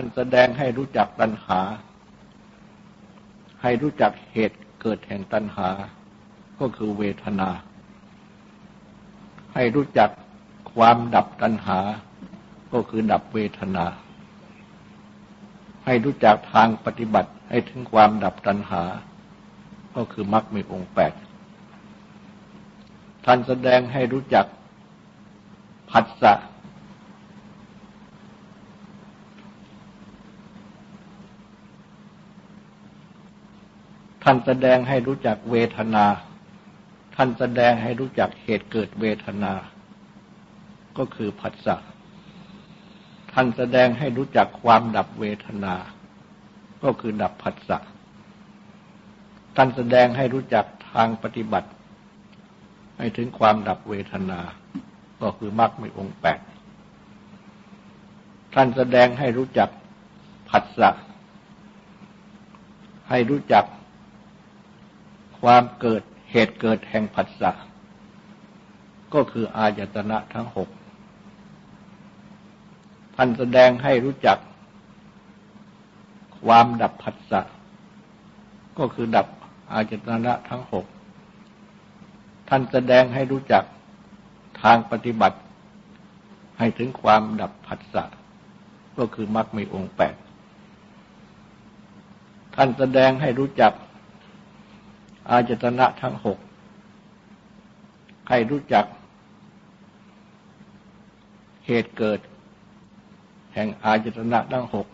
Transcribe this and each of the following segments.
านแสดงให้รู้จักตัณหา ให้รู้จักเหตุเกิดแห่งตัณหา ก็คือเวทนา ให้รู้จักความดับตัณหา ก็คือดับเวทนา ให้รู้จักทางปฏิบัติให้ถึงความดับตัณหา ก็คือมรรคมีองค์แปดท่านแสดงให้รู้จักผัสสะท่านแสดงให้รู้จักเวทนา ท่านแสดงให้รู้จักเหตุเกิดเวทนา ก็คือผัสสะ ท่านแสดงให้รู้จักความดับเวทนา ก็คือดับผัสสะ ท่านแสดงให้รู้จักทางปฏิบัติ ให้ถึงความดับเวทนา ก็คือมรรคมีองค์แปด ท่านแสดงให้รู้จักผัสสะ ให้รู้จัก ความเกิดเหตุเกิดแห่งผัสสะก็คืออายตนะทั้งหกท่านแสดงให้รู้จัก ความดับผัสสะก็คือดับอายตนะทั้งหกท่านแสดงให้รู้จักทางปฏิบัติ ให้ถึงความดับผัสสะก็คือมรรคมีองค์แปดท่านแสดงให้รู้จัก อาจตนะทั้งหกให้รู้จัก เหตุเกิด แห่งอาจตนะทั้งหก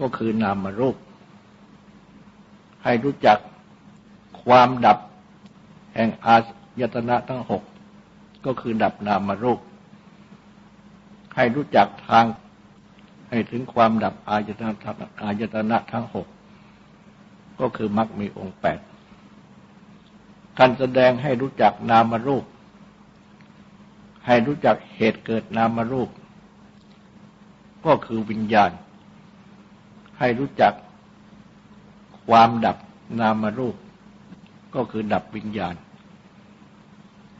ก็คือนามรูป ให้รู้จักความดับ แห่งอายตนะทั้งหกก็คือดับนามรูป ให้รู้จักทาง ให้ถึงความดับอายตนะอายตนะทั้งหก ก็คือมรรคมีองค์แปดการแสดงให้รู้จักนามรูป ให้รู้จักเหตุเกิดนามรูป ก็คือวิญญาณ ให้รู้จักความดับนามรูป ก็คือดับวิญญาณ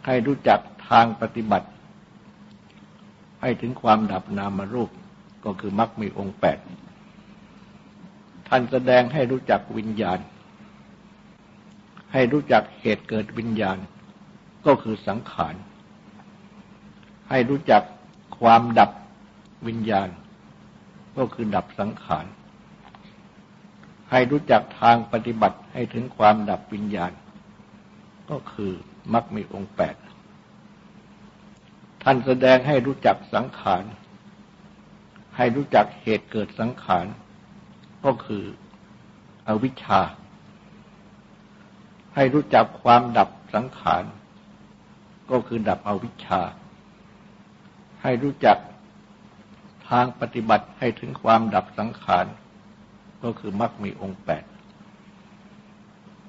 ให้รู้จักทางปฏิบัติ ให้ถึงความดับนามรูป ก็คือมรรคมีองค์แปด ท่านแสดงให้รู้จักวิญญาณ ให้รู้จักเหตุเกิดวิญญาณ ก็คือสังขาร ให้รู้จักความดับวิญญาณ ก็คือดับสังขาร ให้รู้จักทางปฏิบัติให้ถึงความดับวิญญาณ ก็คือมรรคมีองค์แปดท่านแสดงให้รู้จักสังขาร ให้รู้จักเหตุเกิดสังขาร ก็คืออวิชชา ให้รู้จักความดับสังขาร ก็คือดับอวิชชา ให้รู้จักทางปฏิบัติให้ถึงความดับสังขาร ก็คือมรรคมีองค์แปด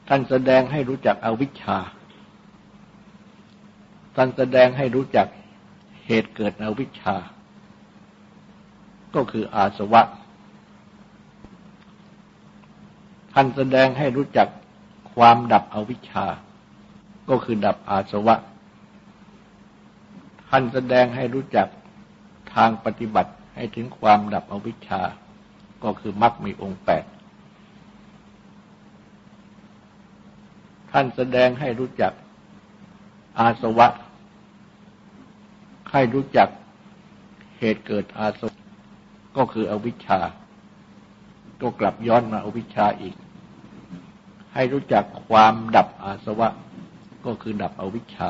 ท่านแสดงให้รู้จักอวิชชา ท่านแสดงให้รู้จักเหตุเกิดอวิชชา ก็คืออาสวะ ท่านแสดงให้รู้จักความดับอวิชชา ก็คือดับอาสวะ ท่านแสดงให้รู้จักทางปฏิบัติให้ถึงความดับอวิชชา ก็คือมรรคมีองค์แปด ท่านแสดงให้รู้จักอาสวะ ให้รู้จักเหตุเกิดอาสวะ ก็คืออวิชชา ก็กลับย้อนมาอวิชชาอีก ให้รู้จักความดับอาสวะก็คือดับอวิชชา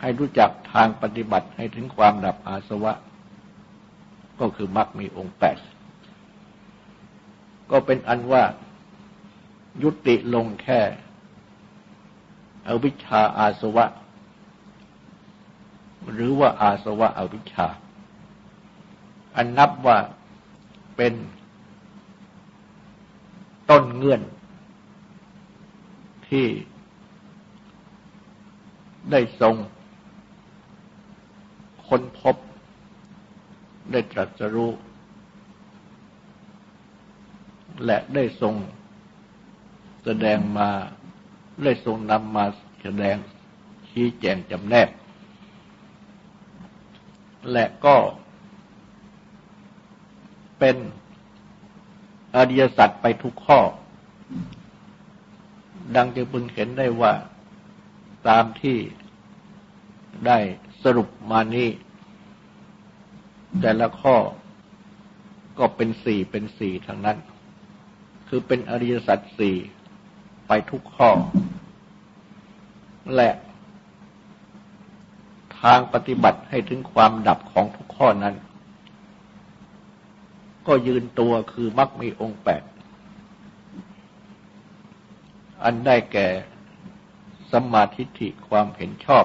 ให้รู้จักทางปฏิบัติให้ถึงความดับอาสวะ ก็คือมรรคมีองค์แปดก็เป็นอันว่ายุติลงแค่ อวิชชาอาสวะ หรือว่าอาสวะอวิชชา อันนับว่าเป็นต้นเงื่อน ที่ได้ทรงค้นพบได้ตรัสรู้ และได้ทรงแสดงมาได้ทรงนำมาแสดงชี้แจงจำแนก และก็เป็นอริยสัจไปทุกข้อ ดังจะพึงเห็นได้ว่าตามที่ได้สรุปมานี้ แต่ละข้อก็เป็นสี่เป็นสี่ทั้งนั้น คือเป็นอริยสัจสี่ไปทุกข้อ และทางปฏิบัติให้ถึงความดับของทุกข้อนั้น ก็ยืนตัวคือมักมีองค์แปด อันได้แก่สัมมาทิฏฐิความเห็นชอบ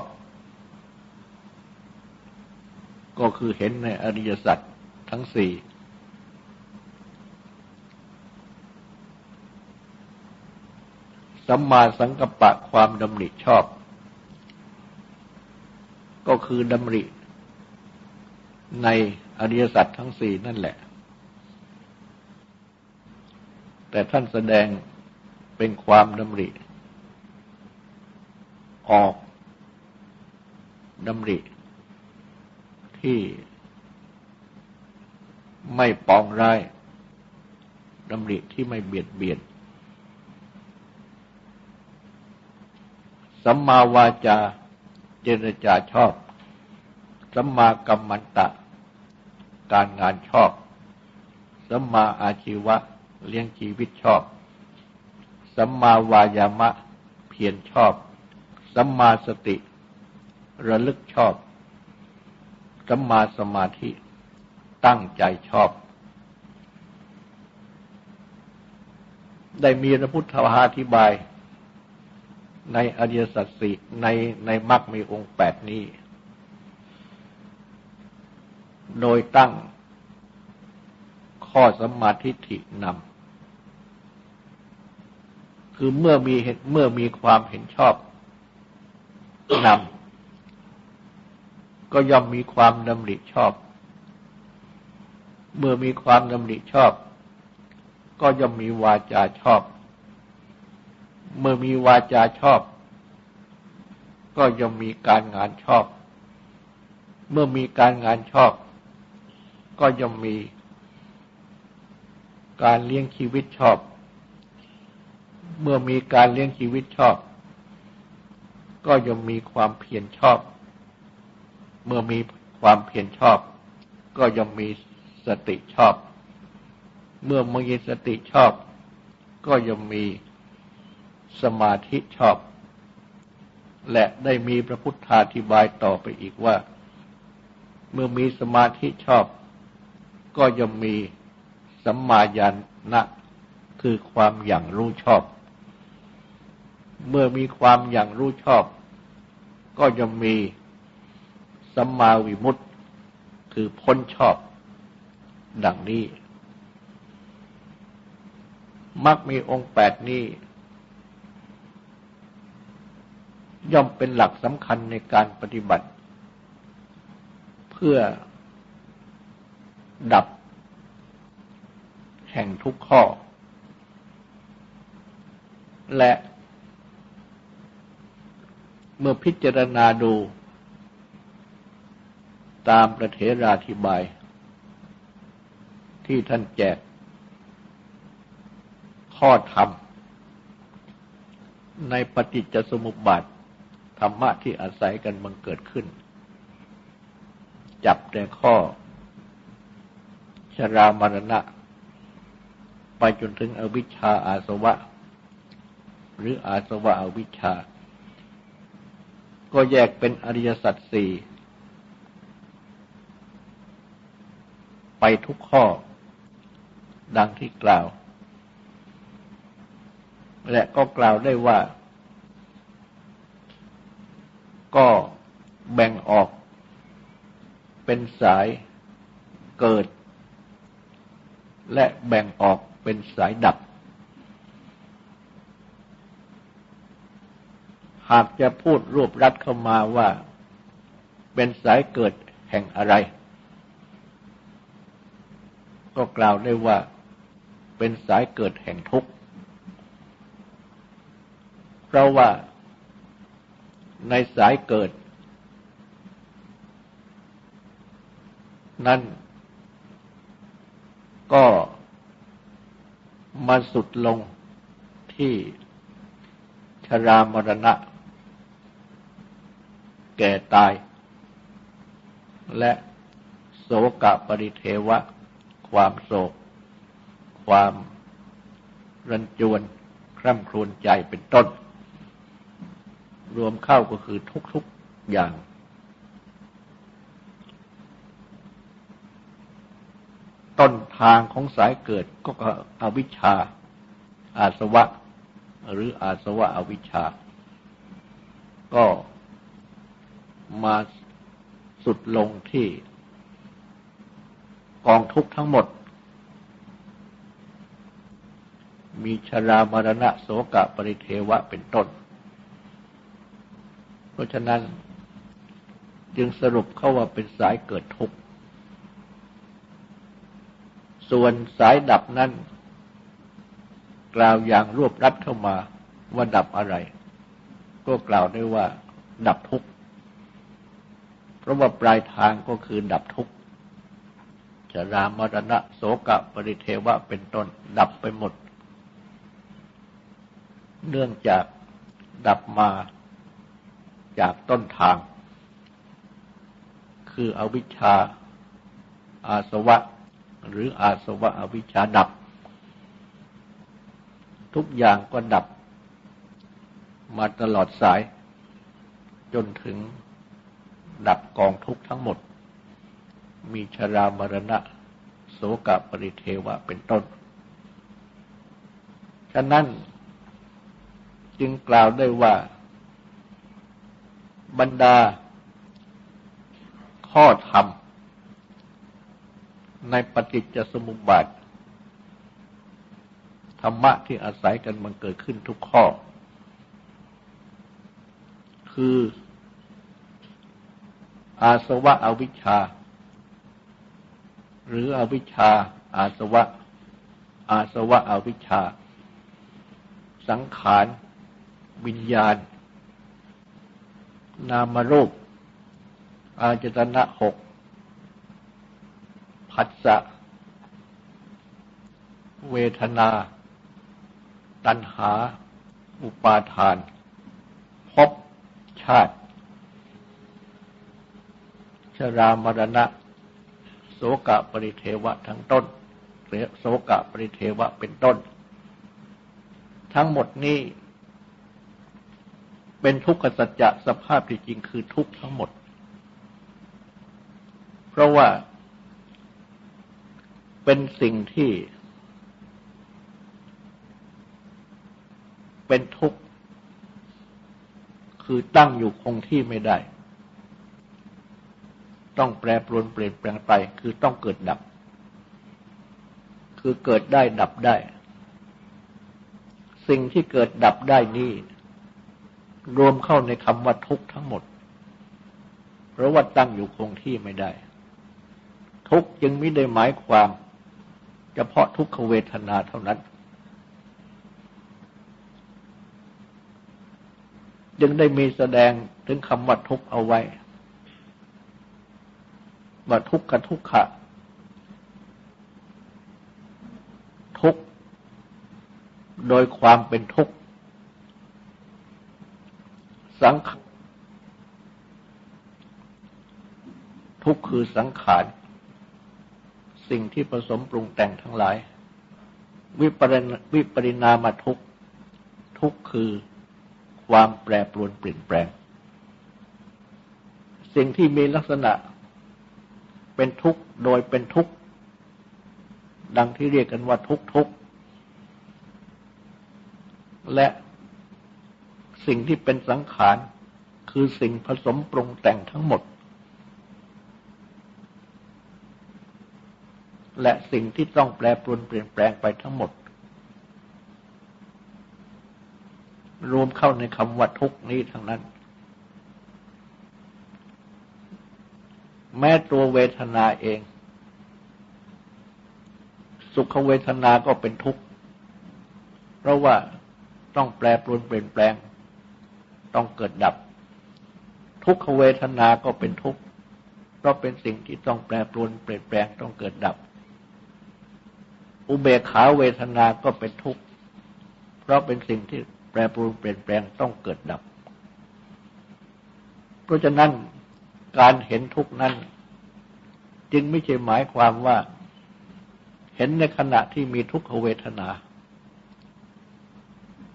ก็คือเห็นในอริยสัจทั้งสี่สัมมาสังกัปปะความดำริชอบ ก็คือดำริ ในอริยสัจทั้งสี่นั่นแหละ แต่ท่านแสดง เป็นความดำริ ออกดำริ ที่ไม่ปองร้ายดำริที่ไม่เบียดเบียนสัมมาวาจาเจรจาชอบสัมมากัมมันตะ การงานชอบสัมมาอาชีวะเลี้ยงชีวิตชอบ สัมมาวายามะ เพียรชอบ สัมมาสติ ระลึกชอบ สัมมาสมาธิ ตั้งใจชอบ ได้มีพระพุทธวาธิบาย ในอริยสัจสี่ในในมรรคมีองค์แปดนี้ โดยตั้งข้อสมาธิฐินำ คือเมื่อมีเมื่อมีความเห็นชอบนำก็ย่อมมีความดำริชอบ เมื่อมีความดำริชอบ ก็ย่อมมีวาจาชอบ เมื่อมีวาจาชอบ ก็ย่อมมีการงานชอบ เมื่อมีการงานชอบ ก็ย่อมมีการเลี้ยงชีวิตชอบ เมื่อมีการเลี้ยงชีวิตชอบ ก็ย่อมมีความเพียรชอบ เมื่อมีความเพียรชอบ ก็ย่อมมีสติชอบ เมื่อมีสติชอบ ก็ย่อมมีสมาธิชอบ และได้มีพระพุทธาธิบายต่อไปอีกว่า เมื่อมีสมาธิชอบ ก็ย่อมมีสัมมาญาณนะคือความอย่างรู้ชอบ เมื่อมีความอย่างรู้ชอบ ก็ย่อมมีสัมมาวิมุตติคือพ้นชอบ ดังนี้มักมีองค์แปดนี้ ย่อมเป็นหลักสำคัญในการปฏิบัติ เพื่อดับ แห่งทุกข้อ และ เมื่อพิจารณาดู ตามประเทราธิบาย ที่ท่านแจก ข้อธรรม ในปฏิจจสมุปบาท ธรรมะที่อาศัยกันบังเกิดขึ้น จับแต่ข้อ ชรามรณะ ไปจนถึงอวิชชาอาสวะ หรืออาสวะอวิชชา ก็แยกเป็นอริยสัจสี่ไปทุกข้อ ดังที่กล่าว และก็กล่าวได้ว่า ก็แบ่งออกเป็นสายเกิด และแบ่งออกเป็นสายดับ หากจะพูดรวบรัดเข้ามาว่าเป็นสายเกิดแห่งอะไร ก็กล่าวได้ว่าเป็นสายเกิดแห่งทุกข์ เพราะว่าในสายเกิด นั้นก็มาสุดลงที่ชรามรณะ แก่ตาย และโศกะปริเทวะ ความโศก ความรันจวนคร่ำครวญใจเป็นต้น รวมเข้าก็คือทุกๆอย่าง ต้นทางของสายเกิดก็อวิชชา อาสวะ หรืออาสวะอวิชชา ก็ มาสุดลงที่กองทุกข์ทั้งหมด มีชรามรณะโสกะปริเทวะเป็นต้น เพราะฉะนั้นจึงสรุปเข้าว่าเป็นสายเกิดทุกข์ ส่วนสายดับนั้น กล่าวอย่างรวบรัดเข้ามาว่าดับอะไร ก็กล่าวได้ว่า ดับทุกข์ ราะว่าปลายทางก็คือดับทุกข์ชรามรณะโสกะปริเทวะเป็นต้น ดับไปหมด เนื่องจากดับมาจากต้นทาง คืออวิชชาอาสวะ หรืออาสวะอวิชชาดับ ทุกอย่างก็ดับมาตลอดสาย จนถึง ดับกองทุกทั้งหมด มีชรามรณะ โสกปริเทวะเป็นต้น ฉะนั้นจึงกล่าวได้ว่า บรรดา ข้อธรรม ในปฏิจจสมุปบาท ธรรมะที่อาศัยกันมันเกิดขึ้นทุกข้อ คือ อาสวะอวิชชา หรืออวิชชา อาสวะ อาสวะอวิชชา สังขาร วิญญาณ นามรูป อาจตนะหกผัสสะเวทนา ตัณหา อุปาทาน พบชาติ ชรามรณะ โสกะปริเทวะทั้งต้นหรือโสกะปริเทวะเป็นต้น ทั้งหมดนี้เป็นทุกขสัจจะสภาพที่จริงคือทุกข์ทั้งหมด เพราะว่าเป็นสิ่งที่ เป็นทุกข์ คือตั้งอยู่คงที่ไม่ได้ ต้องแปรปรวนเปลี่ยนแปลงไป คือต้องเกิดดับ คือเกิดได้ดับได้ สิ่งที่เกิดดับได้นี่ รวมเข้าในคำว่าทุกข์ทั้งหมด เพราะว่าตั้งอยู่คงที่ไม่ได้ ทุกข์จึงไม่ได้หมายความเฉพาะทุกขเวทนาเท่านั้น จึงได้มีแสดงถึงคำว่าทุกข์เอาไว้ ว่าทุกข์กับทุกขะ ทุกโดยความเป็นทุกข์สังขทุกคือสังขาร สิ่งที่ผสมปรุงแต่งทั้งหลาย วิปริวิปริณามาทุกทุกคือความแปรปรวนเปลี่ยนแปลง สิ่งที่มีลักษณะ เป็นทุกข์โดยเป็นทุกข์ดังที่เรียกกันว่าทุกทุกและสิ่งที่เป็นสังขารคือสิ่งผสมปรุงแต่งทั้งหมด และสิ่งที่ต้องแปรปรวนเปลี่ยนแปลงไปทั้งหมด รวมเข้าในคำว่าทุกนี้ทั้งนั้น แม้ตัวเวทนาเอง สุขเวทนาก็เป็นทุกข์ เพราะว่าต้องแปรปรวนเปลี่ยนแปลง ต้องเกิดดับ ทุกขเวทนาก็เป็นทุกข์เพราะเป็นสิ่งที่ต้องแปรปรวนเปลี่ยนแปลงต้องเกิดดับ อุเบกขาเวทนาก็เป็นทุกข์ เพราะเป็นสิ่งที่แปรปรวนเปลี่ยนแปลงต้องเกิดดับ เพราะฉะนั้น การเห็นทุกนั้น จึงไม่ใช่หมายความว่า เห็นในขณะที่มีทุกขเวทนา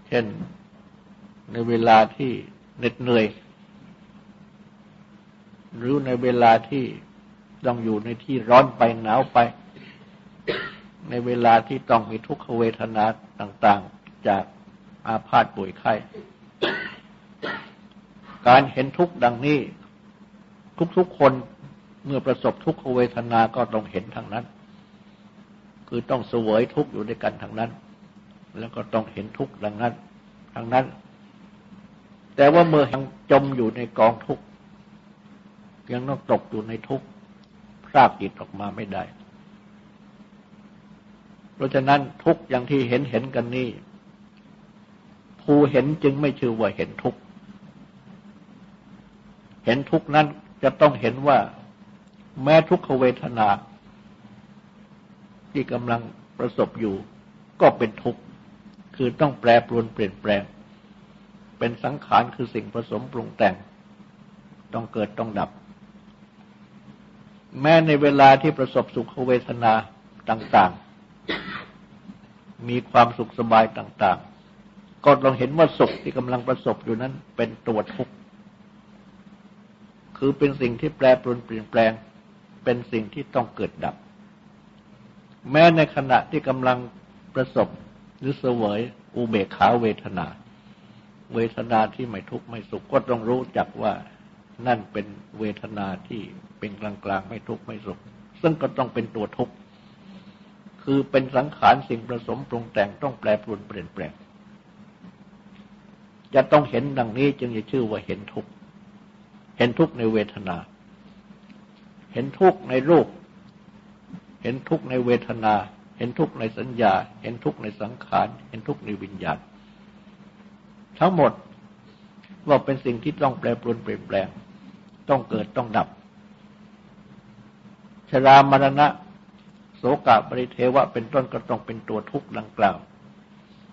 เช่นในเวลาที่เหน็ดเหนื่อย หรือในเวลาที่ต้องอยู่ในที่ร้อนไปหนาวไป ในเวลาที่ต้องมีทุกขเวทนาต่าง ๆ จากอาพาธป่วยไข้ การเห็นทุกข์ดังนี้ ทุกๆคนเมื่อประสบทุกขเวทนาก็ต้องเห็นทางนั้น คือต้องเสวยทุกอยู่ด้วยกันทางนั้น แล้วก็ต้องเห็นทุกดังนั้นทางนั้น แต่ว่าเมื่อยังจมอยู่ในกองทุกยังต้องตกอยู่ในทุกพรากจิตออกมาไม่ได้ เพราะฉะนั้นทุกอย่างที่เห็นเห็นกันนี้ผู้เห็นจึงไม่ชื่อว่าเห็นทุกเห็นทุกนั้น จะต้องเห็นว่าแม้ทุกขเวทนา ที่กำลังประสบอยู่ ก็เป็นทุกข์ คือต้องแปรปรวนเปลี่ยนแปลง เป็นสังขารคือสิ่งผสมปรุงแต่ง ต้องเกิดต้องดับ แม้ในเวลาที่ประสบสุขเวทนาต่าง ๆ มีความสุขสบายต่าง ๆ ก็ลองเห็นว่าสุขที่กำลังประสบอยู่นั้นเป็นตัวทุกข์ คือเป็นสิ่งที่แปรปรวนเปลี่ยนแปลง เป็นสิ่งที่ต้องเกิดดับ แม้ในขณะที่กำลังประสบหรือเสวยอุเบกขาเวทนา เวทนาที่ไม่ทุกข์ไม่สุขก็ต้องรู้จักว่านั่นเป็นเวทนาที่เป็นกลางกลางไม่ทุกข์ไม่สุข ซึ่งก็ต้องเป็นตัวทุกข์ คือเป็นสังขารสิ่งผสมปรุงแต่งต้องแปรปรวนเปลี่ยนแปลง จะต้องเห็นดังนี้จึงจะชื่อว่าเห็นทุกข์ เห็นทุกข์ในเวทนา เห็นทุกข์ในรูป เห็นทุกข์ในเวทนา เห็นทุกข์ในสัญญา เห็นทุกข์ในสังขาร เห็นทุกข์ในวิญญาณ ทั้งหมดว่าเป็นสิ่งที่ต้องแปรปรวนเปลี่ยนแปลง ต้องเกิดต้องดับ ชรามรณะ โสกะปริเทวะ เป็นต้นก็ต้องเป็นตัวทุกข์ดังกล่าว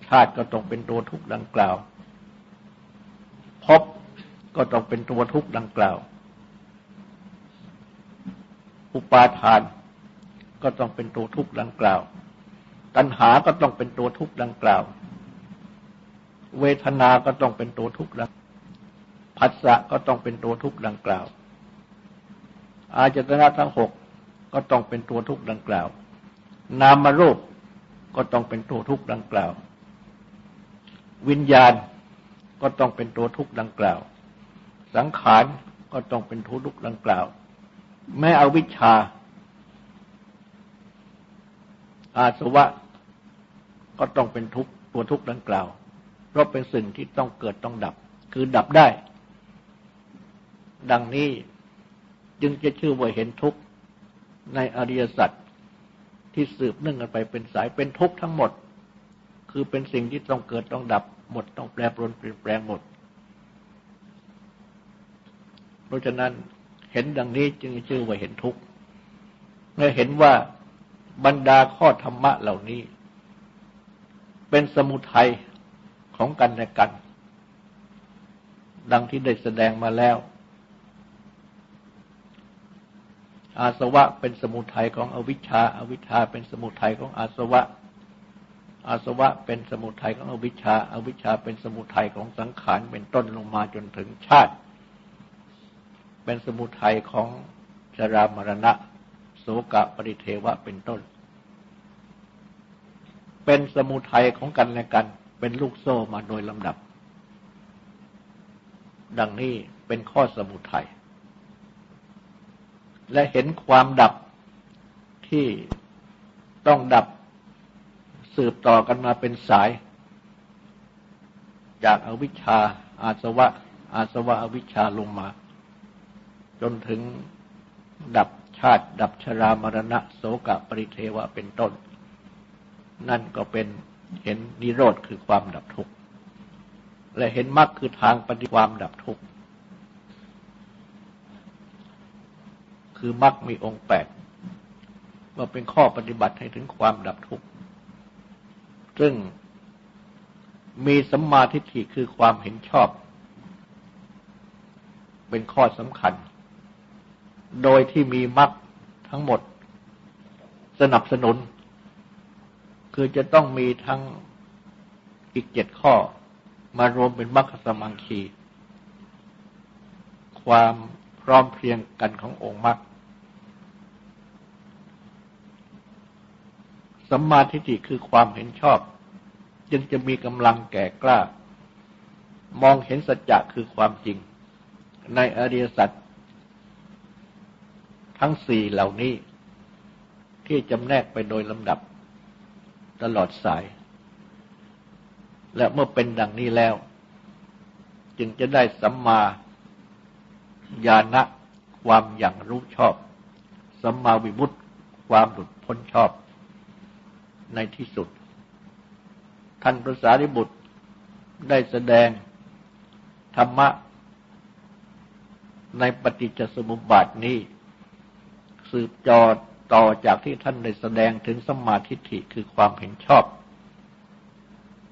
ชาติก็ต้องเป็นตัวทุกข์ดังกล่าว พบ ก็ต้องเป็นตัวทุกข์ดังกล่าว อุปาทานก็ต้องเป็นตัวทุกข์ดังกล่าว ตัณหาก็ต้องเป็นตัวทุกข์ดังกล่าว เวทนา ก็ต้องเป็นตัวทุกข์ดังผัสสะก็ต้องเป็นตัวทุกข์ดังกล่าว อาจตนะทั้งหกก็ต้องเป็นตัวทุกข์ดังกล่าว นามรูปก็ต้องเป็นตัวทุกข์ดังกล่าว วิญญาณก็ต้องเป็นตัวทุกข์ดังกล่าว สังขารก็ต้องเป็นทุกข์ดังกล่าว แม้อวิชชา อาสวะก็ต้องเป็นทุกข์ตัวทุกข์ดังกล่าว เพราะเป็นสิ่งที่ต้องเกิดต้องดับ คือดับได้ ดังนี้จึงจะชื่อว่าเห็นทุกข์ในอริยสัจที่สืบเนื่องกันไปเป็นสายเป็นทุกข์ทั้งหมด คือเป็นสิ่งที่ต้องเกิดต้องดับ หมดต้องแปรปรวนเปลี่ยนแปลงหมด เพราะฉะนั้นเห็นดังนี้จึงชื่อว่าเห็นทุกข์เมื่อเห็นว่าบรรดาข้อธรรมะเหล่านี้ เป็นสมุทัยของกันและกัน ดังที่ได้แสดงมาแล้ว อาสวะเป็นสมุทัยของอวิชชาอาวิชชาเป็นสมุทัยของอาสวะ อาสวะเป็นสมุทัยของอวิชชาอาวิชชาเป็นสมุทัยของสังขารเป็นต้นลงมาจนถึงชาติ เป็นสมุทัยของชรามรณะ โสกะปริเทวะเป็นต้น เป็นสมุทัยของกันและกัน เป็นลูกโซ่มาโดยลำดับ ดังนี้เป็นข้อสมุทัยและเห็นความดับที่ต้องดับสืบต่อกันมาเป็นสาย จากอาวิชชาอาสวะ อาสวะอวิชชาลงมา จนถึงดับชาติ ดับชรามรณะโสกะปริเทวะเป็นต้น นั่นก็เป็นเห็นนิโรธคือความดับทุกข์และเห็นมรรคคือทางปฏิความดับทุกข์คือมรรคมีองค์แปดว่าเป็นข้อปฏิบัติให้ถึงความดับทุกข์ซึ่งมีสัมมาทิฏฐิคือความเห็นชอบ เป็นข้อสำคัญ โดยที่มีมรรคทั้งหมดสนับสนุน คือจะต้องมีทั้งอีกเจ็ดข้อ มารวมเป็นมรรคสมังคี ความพร้อมเพรียงกันขององค์มรรคสัมมาทิฏฐิคือความเห็นชอบ จึงจะมีกำลังแก่กล้า มองเห็นสัจจะคือความจริง ในอริยสัจ ทั้งสี่เหล่านี้ที่จำแนกไปโดยลำดับตลอดสาย และเมื่อเป็นดังนี้แล้ว จึงจะได้สัมมาญาณะความอย่างรู้ชอบ สัมมาวิมุตติความหลุดพ้นชอบ ในที่สุด ท่านพระสารีบุตรได้แสดงธรรมะ ในปฏิจจสมุปบาทนี้ สืบจอต่อจากที่ท่านได้แสดงถึงสมาธิฐิคือความเห็นชอบ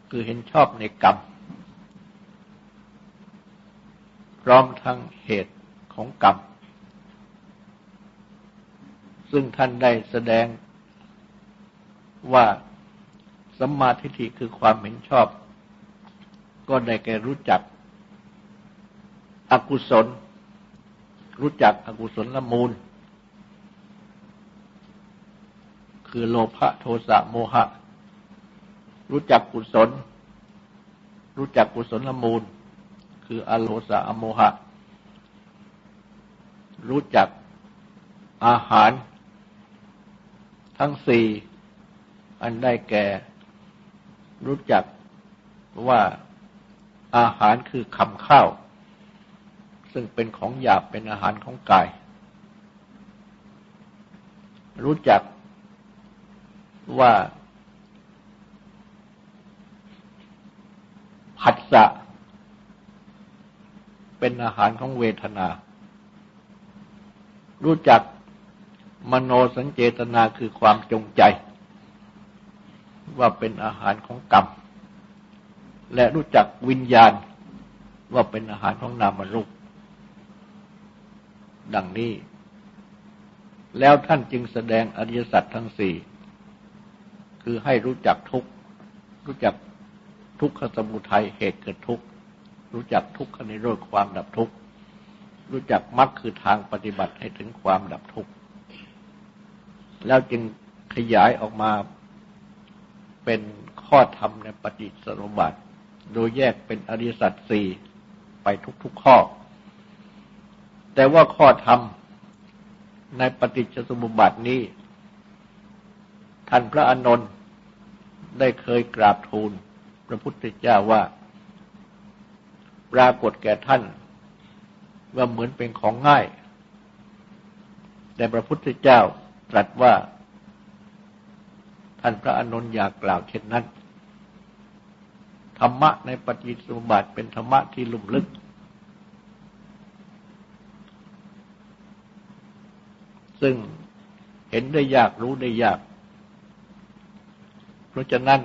คือเห็นชอบในกรรม พร้อมทั้งเหตุของกรรม ซึ่งท่านได้แสดงว่าสัมมาทิฏฐิคือความเห็นชอบ ก็ได้แก่รู้จักอกุศล รู้จักอกุศลละมูล คือโลภะโทสะโมหะ รู้จักกุศล รู้จักกุศลละมูล คืออโลสะอโมหะ รู้จักอาหาร ทั้งสี่อันได้แก่ รู้จักว่าอาหารคือคำข้าว ซึ่งเป็นของหยาบเป็นอาหารของกาย รู้จัก ว่าผัสสะเป็นอาหารของเวทนา รู้จักมโนสัญเจตนาคือความจงใจ ว่าเป็นอาหารของกรรม และรู้จักวิญญาณว่าเป็นอาหารของนามรูปดังนี้ แล้วท่านจึงแสดงอริยสัจทั้งสี่ คือให้รู้จักทุกรู้จักทุกขสมุทัยเหตุเกิดทุกรู้จักทุกขนิโรธความดับทุกรู้จักมรรคคือทางปฏิบัติให้ถึงความดับทุกข์แล้วจึงขยายออกมาเป็นข้อธรรมในปฏิสนบัติ โดยแยกเป็นอริสัจสี่ไปทุกๆข้อ แต่ว่าข้อธรรมในปฏิจจสมุปบาทนี้ ท่านพระอานนท์ ได้เคยกราบทูลพระพุทธเจ้าว่า ปรากฏแก่ท่าน ว่าเหมือนเป็นของง่าย แต่พระพุทธเจ้าตรัสว่า ท่านพระอนุนอยากกล่าวเช่นนั้น ธรรมะในปฏิสุบัติเป็นธรรมะที่ลุ่มลึก ซึ่งเห็นได้ยากรู้ได้ยาก เพราะฉะนั้น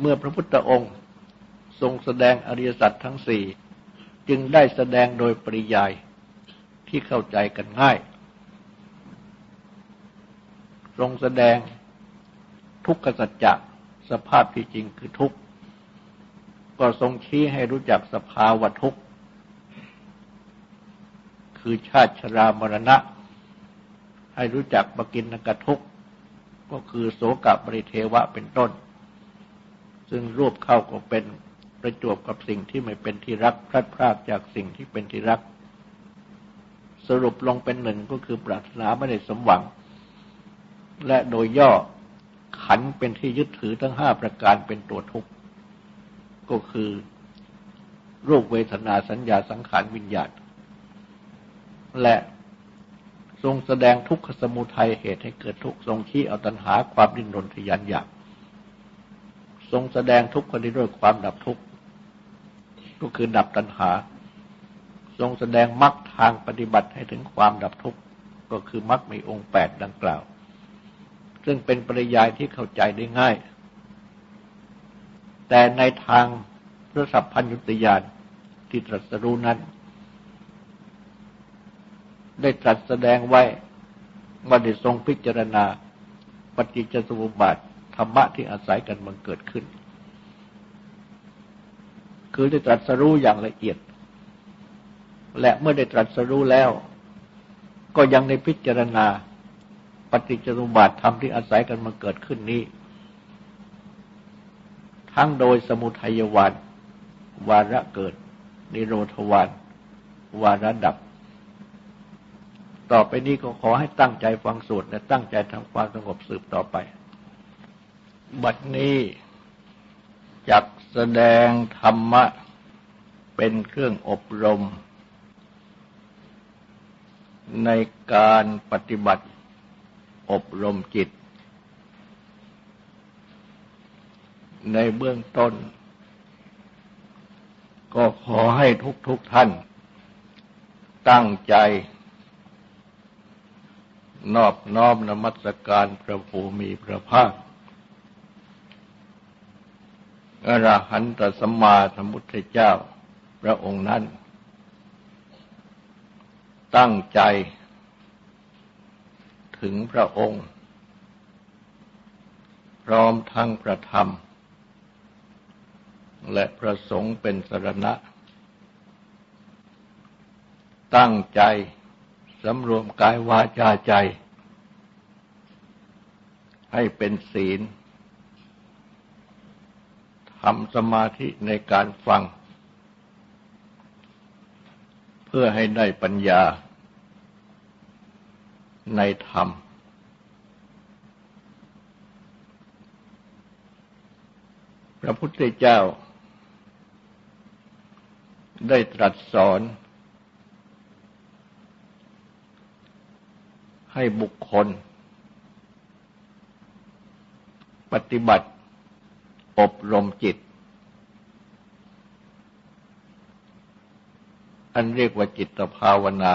เมื่อพระพุทธองค์ทรงแสดงอริยสัจทั้งสี่จึงได้แสดงโดยปริยายที่เข้าใจกันง่าย ทรงแสดงทุกขสัจจะสภาพที่จริงคือทุกข์ ก็ทรงชี้ให้รู้จักสภาวะทุกข์ คือชาติชรามรณะ ให้รู้จักปกินนกทุกข์ ก็คือโสกบริเทวะเป็นต้น ซึ่งรูปเข้าก็เป็นประจวบกับสิ่งที่ไม่เป็นที่รักพลัดพรากจากสิ่งที่เป็นที่รัก สรุปลงเป็นหนึ่งก็คือปรารถนาไม่ได้สมหวัง และโดยย่อขันเป็นที่ยึดถือทั้งห้าประการเป็นตัวทุกข์ ก็คือรูปเวทนาสัญญาสังขารวิญญาณ และ ทรงแสดงทุกขสมุทัยเหตุให้เกิดทุกทรงชี้เอาตัณหาความดิ้นรนทยานอยากทรงแสดงทุกข์คนนี้ด้วยความดับทุกข์ก็คือดับตัณหา ทรงแสดงมรรคทางปฏิบัติให้ถึงความดับทุกข์ก็คือมรรคมีองค์แปดดังกล่าว ซึ่งเป็นปริยายที่เข้าใจได้ง่าย แต่ในทางพระสัพพัญญุตยานที่ตรัสรู้นั้น ได้ตรัสแสดงไว้ว่าได้ทรงพิจารณา ปฏิจจสมุปบาทธรรมะที่อาศัยกันมันเกิดขึ้น คือได้ตรัสรู้อย่างละเอียด และเมื่อได้ตรัสรู้แล้ว ก็ยังในพิจารณา ปฏิจจสมุปบาทธรรมที่อาศัยกันมันเกิดขึ้นนี้ ทั้งโดยสมุทัยวานวาระเกิด นิโรธวานวาระดับ ต่อไปนี้ก็ขอให้ตั้งใจฟังสวดและตั้งใจทำความสงบสืบต่อไป บัดนี้จักแสดงธรรมะเป็นเครื่องอบรม ในการปฏิบัติอบรมจิต ในเบื้องต้น ก็ขอให้ทุกๆทท่าน ตั้งใจ นอบน้อมนมัสการพระภูมิพระภาคอรหันตสัมมาสัมพุทธเจ้าพระองค์นั้น ตั้งใจ ถึงพระองค์ พร้อมทั้งพระธรรม และพระสงฆ์เป็นสรณะ ตั้งใจ สำรวมกายวาจาใจ ให้เป็นศีลทำสมาธิในการฟัง เพื่อให้ได้ปัญญาในธรรม พระพุทธเจ้าได้ตรัสสอน ให้บุคคล ปฏิบัติ อบรมจิต อันเรียกว่าจิตภาวนา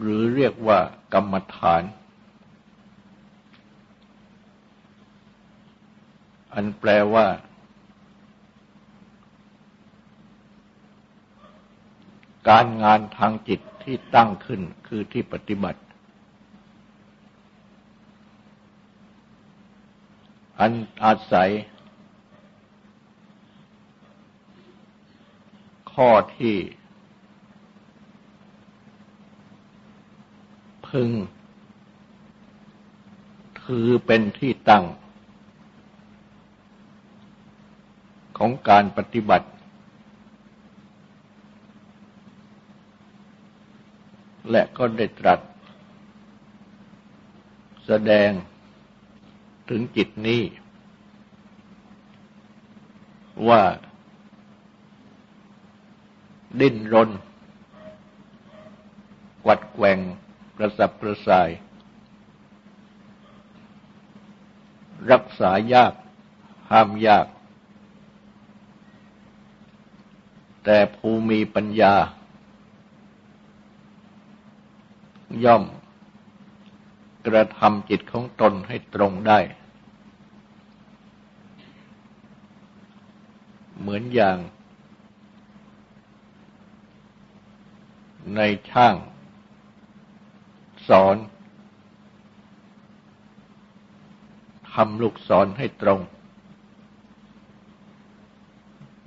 หรือเรียกว่ากรรมฐาน อันแปลว่า การงานทางจิตที่ตั้งขึ้นคือที่ปฏิบัติ อันอาศัย ข้อที่ พึง ถือเป็นที่ตั้ง ของการปฏิบัติ และก็ได้ตรัส แสดงถึงจิตนี้ ว่า ดิ้นรน กวัดแกว่งกระสับกระส่าย รักษายาก ห้ามยาก แต่ภูมีปัญญา ย่อมกระทำจิตของตนให้ตรงได้ เหมือนอย่าง ในช่าง สอนทำลูกศรให้ตรง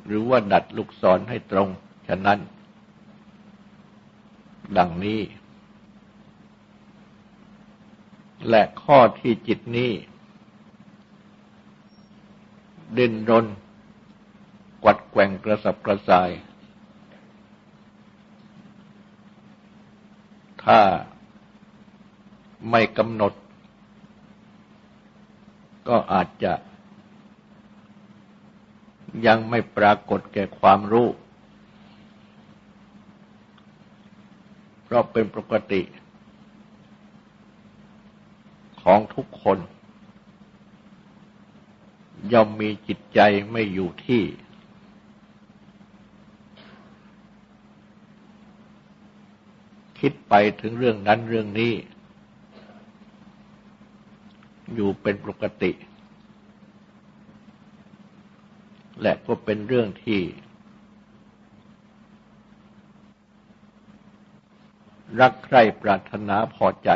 หรือว่าดัดลูกศรให้ตรง ฉะนั้น ดังนี้ และข้อที่จิตนี้เด่นรนกวัดแกว่งกระสับกระส่าย ถ้าไม่กำหนด ก็อาจจะยังไม่ปรากฏแก่ความรู้ เพราะเป็นปกติ ของทุกคน ย่อมมีจิตใจไม่อยู่ที่ คิดไปถึงเรื่องนั้นเรื่องนี้ อยู่เป็นปกติ และก็เป็นเรื่องที่รักใคร่ปรารถนาพอใจ